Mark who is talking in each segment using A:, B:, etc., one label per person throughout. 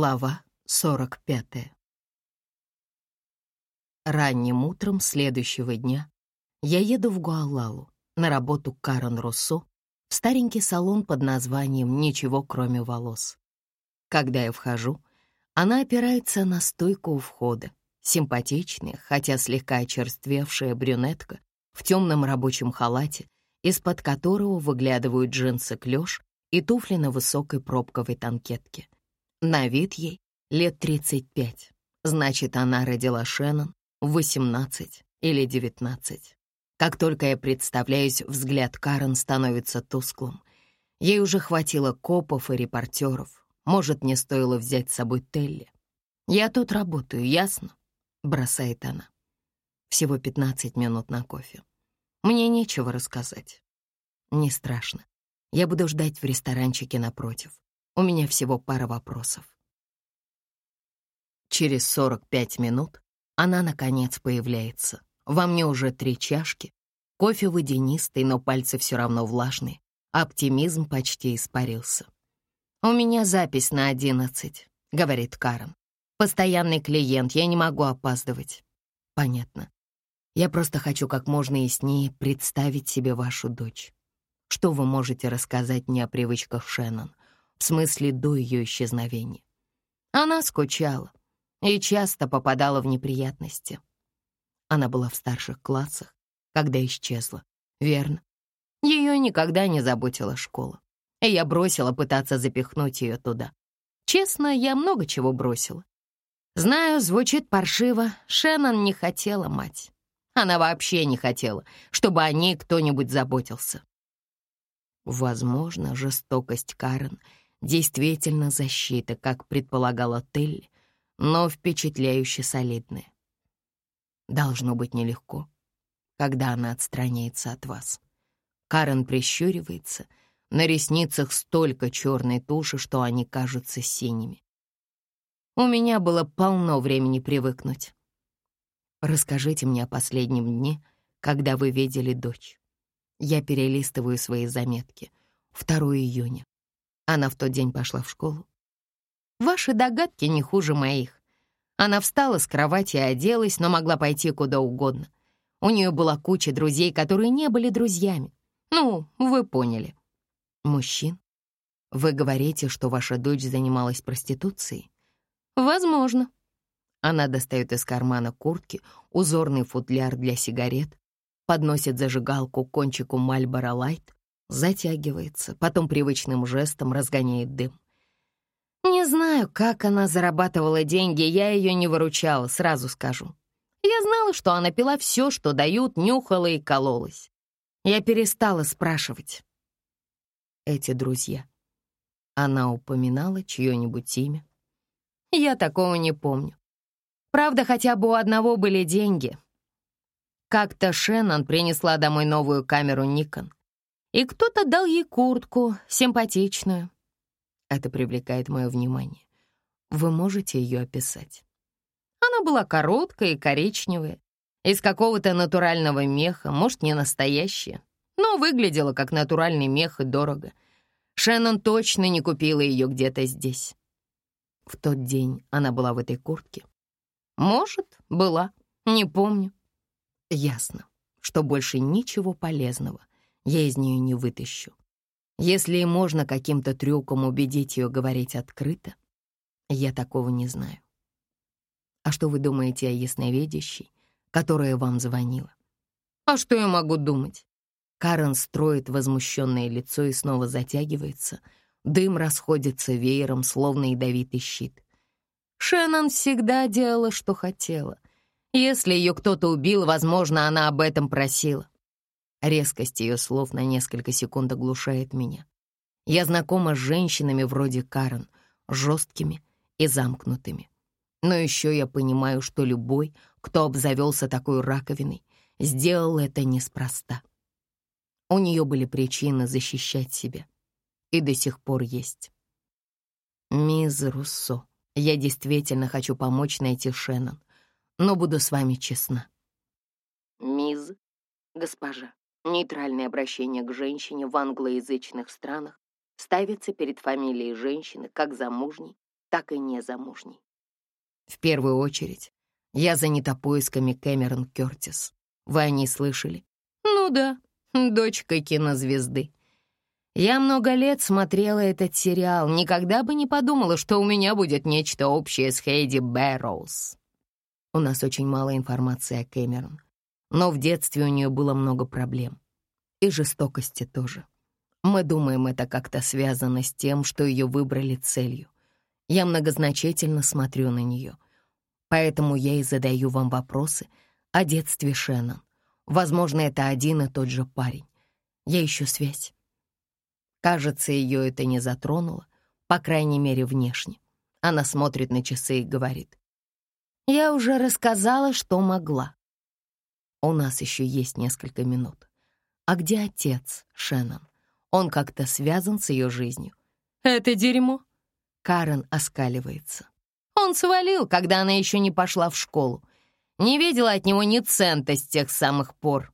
A: Глава 45 Ранним утром следующего дня я еду в Гуалалу на работу Карен Руссо в старенький салон под названием «Ничего, кроме волос». Когда я вхожу, она опирается на стойку у входа, симпатичная, хотя слегка очерствевшая брюнетка в темном рабочем халате, из-под которого выглядывают джинсы клеш и туфли на высокой пробковой танкетке — на вид ей лет 35. Значит, она родила Шеннон в 18 или 19. Как только я представляюсь, взгляд Карен становится тусклым. Ей уже хватило копов и репортеров. Может, не стоило взять с собой Телли. «Я тут работаю, ясно?» — бросает она. Всего 15 минут на кофе. Мне нечего рассказать. Не страшно. Я буду ждать в ресторанчике напротив. У меня всего пара вопросов. Через 45 минут она, наконец, появляется. Во мне уже три чашки. Кофе водянистый, но пальцы все равно влажные. Оптимизм почти испарился. «У меня запись на одиннадцать», — говорит Карен. «Постоянный клиент, я не могу опаздывать». «Понятно. Я просто хочу как можно яснее представить себе вашу дочь. Что вы можете рассказать мне о привычках Шеннон? В смысле до ее исчезновения. Она скучала и часто попадала в неприятности. Она была в старших классах, когда исчезла, верно? Ее никогда не заботила школа, и я бросила пытаться запихнуть ее туда. Честно, я много чего бросила. Знаю, звучит паршиво, Шеннон не хотела мать. Она вообще не хотела, чтобы о ней кто-нибудь заботился. Возможно, жестокость Карен — Действительно защита, как предполагала Телли, но впечатляюще солидная. Должно быть нелегко, когда она отстраняется от вас. Карен прищуривается, на ресницах столько черной туши, что они кажутся синими. У меня было полно времени привыкнуть. Расскажите мне о последнем дне, когда вы видели дочь. Я перелистываю свои заметки. 2 июня. Она в тот день пошла в школу. Ваши догадки не хуже моих. Она встала с кровати и оделась, но могла пойти куда угодно. У нее была куча друзей, которые не были друзьями. Ну, вы поняли. Мужчин? Вы говорите, что ваша дочь занималась проституцией? Возможно. Она достает из кармана куртки узорный футляр для сигарет, подносит зажигалку к кончику Мальборо Лайт затягивается, потом привычным жестом разгоняет дым. Не знаю, как она зарабатывала деньги, я ее не выручала, сразу скажу. Я знала, что она пила все, что дают, нюхала и кололась. Я перестала спрашивать. Эти друзья. Она упоминала чье-нибудь имя? Я такого не помню. Правда, хотя бы у одного были деньги. Как-то Шеннон принесла домой новую камеру Никон и кто-то дал ей куртку, симпатичную. Это привлекает мое внимание. Вы можете ее описать? Она была короткая и коричневая, из какого-то натурального меха, может, не настоящая, но выглядела как натуральный мех и дорого. Шеннон точно не купила ее где-то здесь. В тот день она была в этой куртке. Может, была, не помню. Ясно, что больше ничего полезного я из нее не вытащу. Если и можно каким-то трюком убедить ее говорить открыто, я такого не знаю. А что вы думаете о ясновидящей, которая вам звонила? А что я могу думать? Карен строит возмущенное лицо и снова затягивается. Дым расходится веером, словно ядовитый щит. Шеннон всегда делала, что хотела. Если ее кто-то убил, возможно, она об этом просила. Резкость ее слов на несколько секунд оглушает меня. Я знакома с женщинами вроде Карен, жесткими и замкнутыми. Но еще я понимаю, что любой, кто обзавелся такой раковиной, сделал это неспроста. У нее были причины защищать себя. И до сих пор есть. Мисс Руссо, я действительно хочу помочь найти Шеннон, но буду с вами честна. Мисс, госпожа. Нейтральное обращение к женщине в англоязычных странах ставится перед фамилией женщины как замужней так и не замужней. В первую очередь я занята поисками Кэмерон Кёртис. Вы о ней слышали? Ну да, дочка кинозвезды. Я много лет смотрела этот сериал, никогда бы не подумала, что у меня будет нечто общее с Хейди Бэрроуз. У нас очень мало информации о Кэмерон, но в детстве у нее было много проблем. И жестокости тоже. Мы думаем, это как-то связано с тем, что ее выбрали целью. Я многозначительно смотрю на нее. Поэтому я и задаю вам вопросы о детстве Шеннон. Возможно, это один и тот же парень. Я ищу связь. Кажется, ее это не затронуло, по крайней мере, внешне. Она смотрит на часы и говорит. «Я уже рассказала, что могла. У нас еще есть несколько минут. А где отец, Шеннон? Он как-то связан с ее жизнью. Это дерьмо. Карен оскаливается. Он свалил, когда она еще не пошла в школу. Не видела от него ни цента с тех самых пор.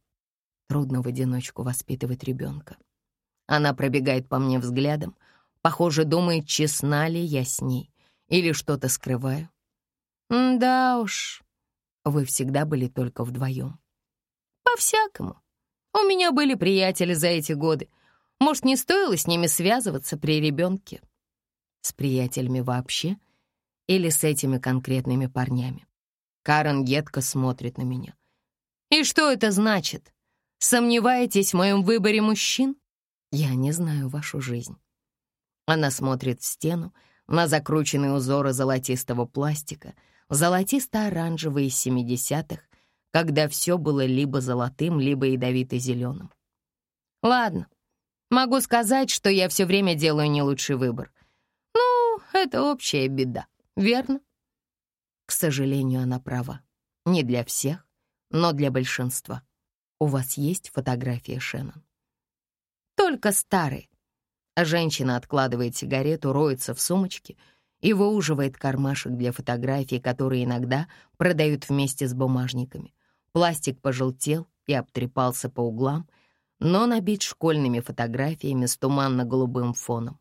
A: Трудно в одиночку воспитывать ребенка. Она пробегает по мне взглядом, похоже, думает, честна ли я с ней или что-то скрываю. Да уж, вы всегда были только вдвоем. По-всякому. У меня были приятели за эти годы. Может, не стоило с ними связываться при ребенке? С приятелями вообще? Или с этими конкретными парнями? Карен едко смотрит на меня. «И что это значит? Сомневаетесь в моем выборе мужчин?» Я не знаю вашу жизнь. Она смотрит в стену, на закрученные узоры золотистого пластика, золотисто-оранжевые из 70-х, когда все было либо золотым, либо ядовито-зеленым. Ладно, могу сказать, что я все время делаю не лучший выбор. Ну, это общая беда, верно? К сожалению, она права. Не для всех, но для большинства. У вас есть фотография Шеннон? только старый. А женщина откладывает сигарету, роется в сумочке и выуживает кармашек для фотографий, которые иногда продают вместе с бумажниками. Пластик пожелтел и обтрепался по углам, но набит школьными фотографиями с туманно-голубым фоном.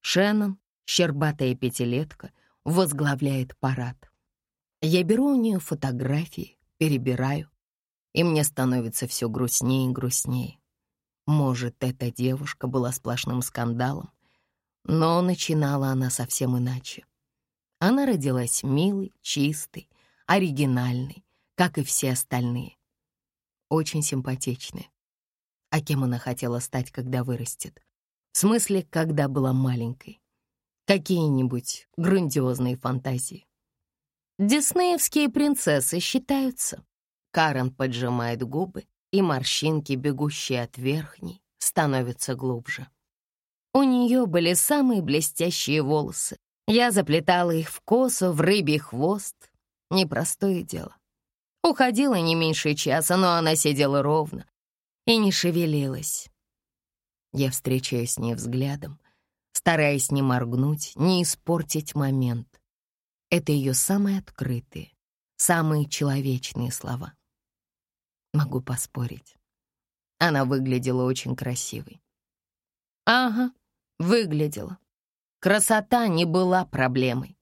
A: Шеннон, щербатая пятилетка, возглавляет парад. Я беру у нее фотографии, перебираю, и мне становится все грустнее и грустнее. Может, эта девушка была сплошным скандалом, но начинала она совсем иначе. Она родилась милой, чистой, оригинальной, как и все остальные. Очень симпатичная. А кем она хотела стать, когда вырастет? В смысле, когда была маленькой. Какие-нибудь грандиозные фантазии. Диснеевские принцессы считаются. Карен поджимает губы и морщинки, бегущие от верхней, становятся глубже. У нее были самые блестящие волосы. Я заплетала их в косу, в рыбий хвост. Непростое дело. Уходила не меньше часа, но она сидела ровно и не шевелилась. Я встречаюсь с ней взглядом, стараясь не моргнуть, не испортить момент. Это ее самые открытые, самые человечные слова. Могу поспорить. Она выглядела очень красивой. Ага, выглядела. Красота не была проблемой.